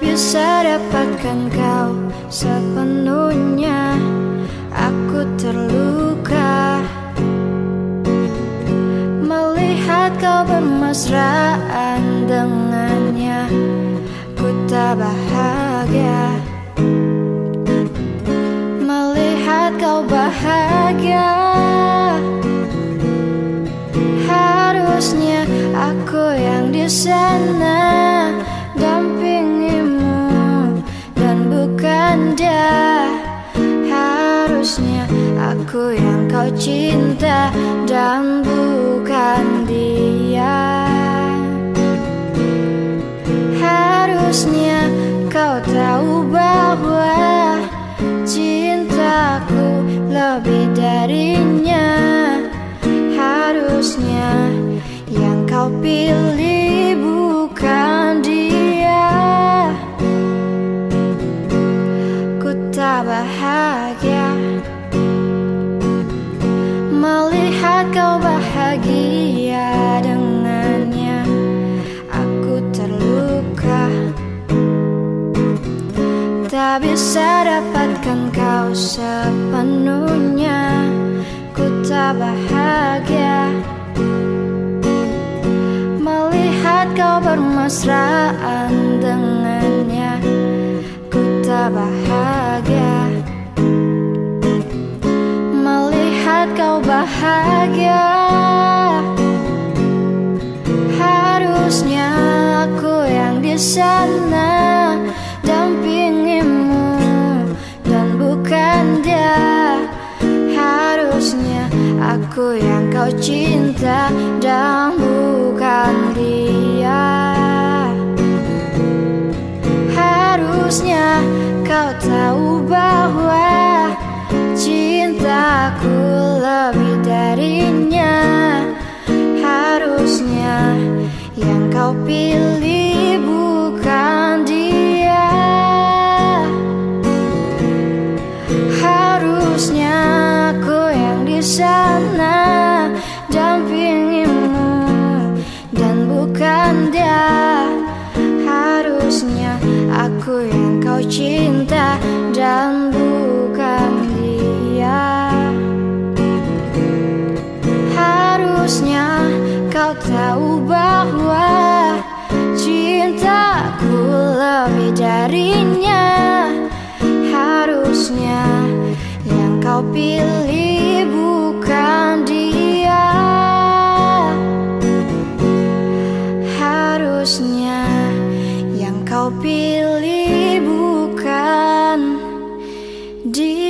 Bisa dapatkan kau sepenuhnya. Aku terluka. Melihat kau bermesraan dengannya Ku tak bahagia dia Harusnya aku yang kau cinta dan bukan dia. Harusnya kau tahu bahwa cintaku lebih darinya. Harusnya yang kau pilih Bisa dapatkan kau sepenuhnya. Ku tak bahagia kau bermesraan dengannya. Ku tak bahagia aku yang kau cinta dan bukan dia. Harusnya kau tahu bahwa cintaku lebih darinya. Harusnya yang kau pilih sana dampingimu. Dan bukan dia Harusnya aku yang kau cinta dan bukan dia. Harusnya kau tahu bahwa cintaku lebih darinya. Harusnya yang kau pilih seharusnya yang kau pilih bukan dia.